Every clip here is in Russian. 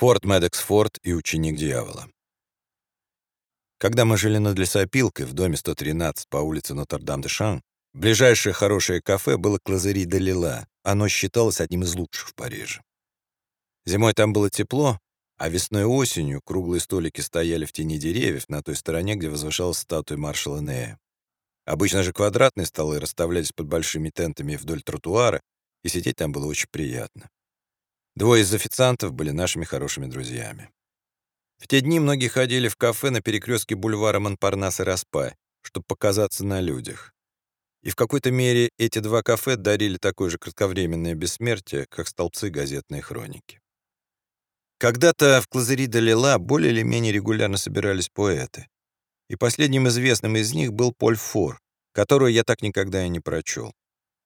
Форт Медексфорд и ученик дьявола. Когда мы жили над лесопилкой в доме 113 по улице Нотр-Дам-де-Шан, ближайшее хорошее кафе было Клазери де Лила. Оно считалось одним из лучших в Париже. Зимой там было тепло, а весной и осенью круглые столики стояли в тени деревьев на той стороне, где возвышалась статуя маршала Нея. Обычно же квадратные столы расставлялись под большими тентами вдоль тротуара, и сидеть там было очень приятно. Двое из официантов были нашими хорошими друзьями. В те дни многие ходили в кафе на перекрестке бульвара Монпарнас и Распай, чтобы показаться на людях. И в какой-то мере эти два кафе дарили такое же кратковременное бессмертие, как столбцы газетной хроники. Когда-то в Клазери де Лила более или менее регулярно собирались поэты. И последним известным из них был Поль Фор, которого я так никогда и не прочел.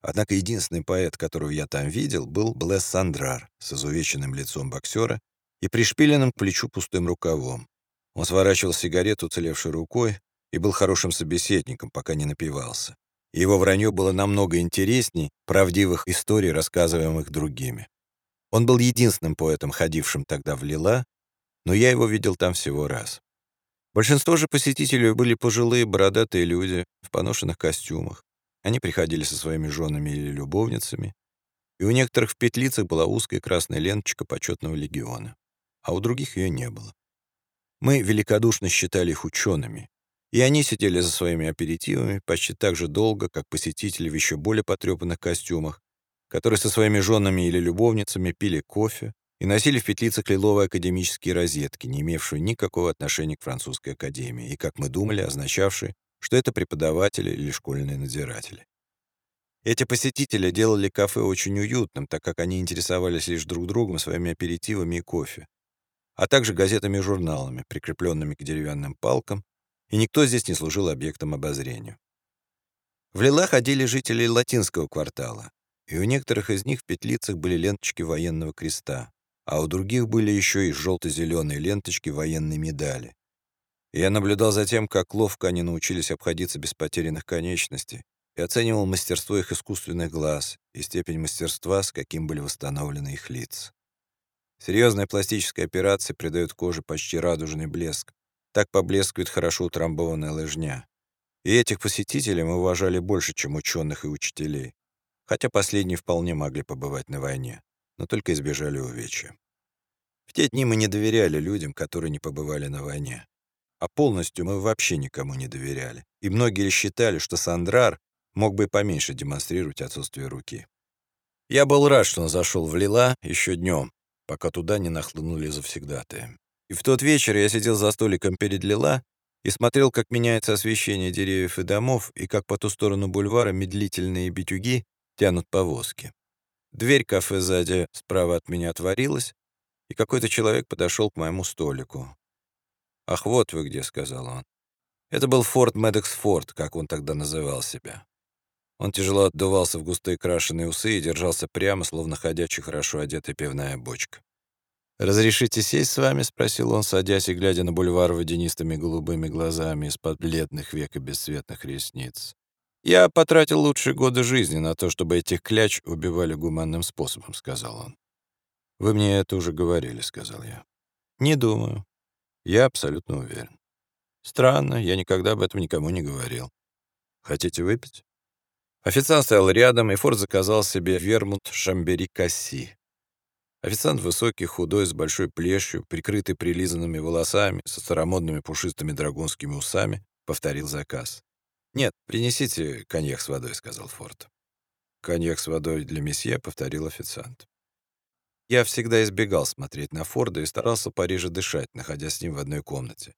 Однако единственный поэт, которого я там видел, был Блесс Сандрар с изувеченным лицом боксера и пришпиленным к плечу пустым рукавом. Он сворачивал сигарету уцелевшей рукой и был хорошим собеседником, пока не напивался. Его вранье было намного интересней правдивых историй, рассказываемых другими. Он был единственным поэтом, ходившим тогда в Лила, но я его видел там всего раз. Большинство же посетителей были пожилые бородатые люди в поношенных костюмах. Они приходили со своими женами или любовницами, и у некоторых в петлицах была узкая красная ленточка почетного легиона а у других ее не было. Мы великодушно считали их учеными, и они сидели за своими аперитивами почти так же долго, как посетители в еще более потрепанных костюмах, которые со своими женами или любовницами пили кофе и носили в петлицах лиловые академические розетки, не имевшие никакого отношения к французской академии, и, как мы думали, означавшие, что это преподаватели или школьные надзиратели. Эти посетители делали кафе очень уютным, так как они интересовались лишь друг другом, своими аперитивами и кофе а также газетами и журналами, прикрепленными к деревянным палкам, и никто здесь не служил объектом обозрения. В Лила ходили жители латинского квартала, и у некоторых из них в петлицах были ленточки военного креста, а у других были еще и желто-зеленые ленточки военной медали. Я наблюдал за тем, как ловко они научились обходиться без потерянных конечностей, и оценивал мастерство их искусственных глаз и степень мастерства, с каким были восстановлены их лица. Серьезная пластическая операция придает коже почти радужный блеск. Так поблескивает хорошо утрамбованная лыжня. И этих посетителей мы уважали больше, чем ученых и учителей. Хотя последние вполне могли побывать на войне, но только избежали увечья. В те дни мы не доверяли людям, которые не побывали на войне. А полностью мы вообще никому не доверяли. И многие считали, что Сандрар мог бы поменьше демонстрировать отсутствие руки. Я был рад, что он зашел в Лила еще днем, пока туда не нахлынули завсегдатые. И в тот вечер я сидел за столиком перед Лила и смотрел, как меняется освещение деревьев и домов, и как по ту сторону бульвара медлительные битюги тянут повозки. Дверь кафе сзади справа от меня отворилась, и какой-то человек подошел к моему столику. «Ах, вот вы где», — сказал он. Это был Форд Медексфорд, как он тогда называл себя. Он тяжело отдувался в густые крашеные усы и держался прямо, словно ходячий хорошо одетая пивная бочка. «Разрешите сесть с вами?» — спросил он, садясь и глядя на бульвар водянистыми голубыми глазами из-под бледных век и бесцветных ресниц. «Я потратил лучшие годы жизни на то, чтобы этих кляч убивали гуманным способом», — сказал он. «Вы мне это уже говорили», — сказал я. «Не думаю. Я абсолютно уверен. Странно, я никогда об этом никому не говорил. Хотите выпить?» Официант стоял рядом, и Форд заказал себе вермут шамбери касси. Официант высокий, худой, с большой плешью, прикрытый прилизанными волосами, со старомодными пушистыми драгунскими усами, повторил заказ. «Нет, принесите коньяк с водой», — сказал Форд. «Коньяк с водой для месье», — повторил официант. Я всегда избегал смотреть на Форда и старался пореже дышать, находясь с ним в одной комнате.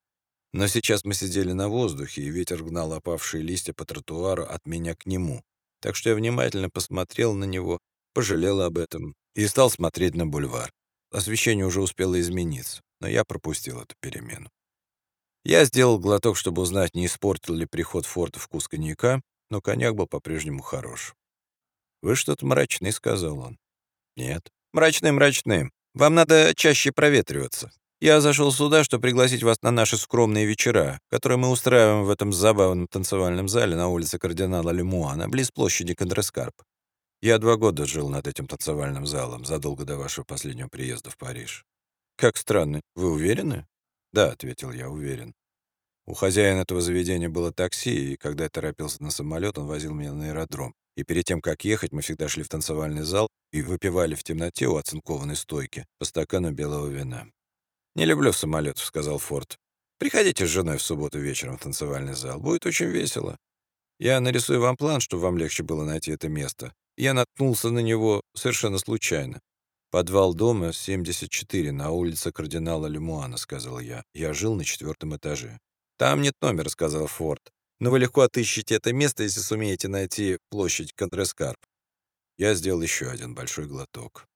Но сейчас мы сидели на воздухе, и ветер гнал опавшие листья по тротуару от меня к нему, так что я внимательно посмотрел на него, пожалел об этом и стал смотреть на бульвар. Освещение уже успело измениться, но я пропустил эту перемену. Я сделал глоток, чтобы узнать, не испортил ли приход форта вкус коньяка, но коньяк был по-прежнему хорош. «Вы что-то мрачный», — сказал он. «Нет». «Мрачный-мрачный. Вам надо чаще проветриваться. Я зашел сюда, чтобы пригласить вас на наши скромные вечера, которые мы устраиваем в этом забавном танцевальном зале на улице кардинала Лемуана, близ площади Кондрескарп. Я два года жил над этим танцевальным залом, задолго до вашего последнего приезда в Париж. «Как странно. Вы уверены?» «Да», — ответил я, — «уверен». У хозяина этого заведения было такси, и когда я торопился на самолет, он возил меня на аэродром. И перед тем, как ехать, мы всегда шли в танцевальный зал и выпивали в темноте у оцинкованной стойки по стакану белого вина. «Не люблю самолетов», — сказал Форд. «Приходите с женой в субботу вечером в танцевальный зал. Будет очень весело. Я нарисую вам план, чтобы вам легче было найти это место. Я наткнулся на него совершенно случайно. «Подвал дома 74 на улице кардинала Лемуана», — сказал я. «Я жил на четвертом этаже». «Там нет номера», — сказал Форд. «Но вы легко отыщете это место, если сумеете найти площадь Контрескарп». Я сделал еще один большой глоток.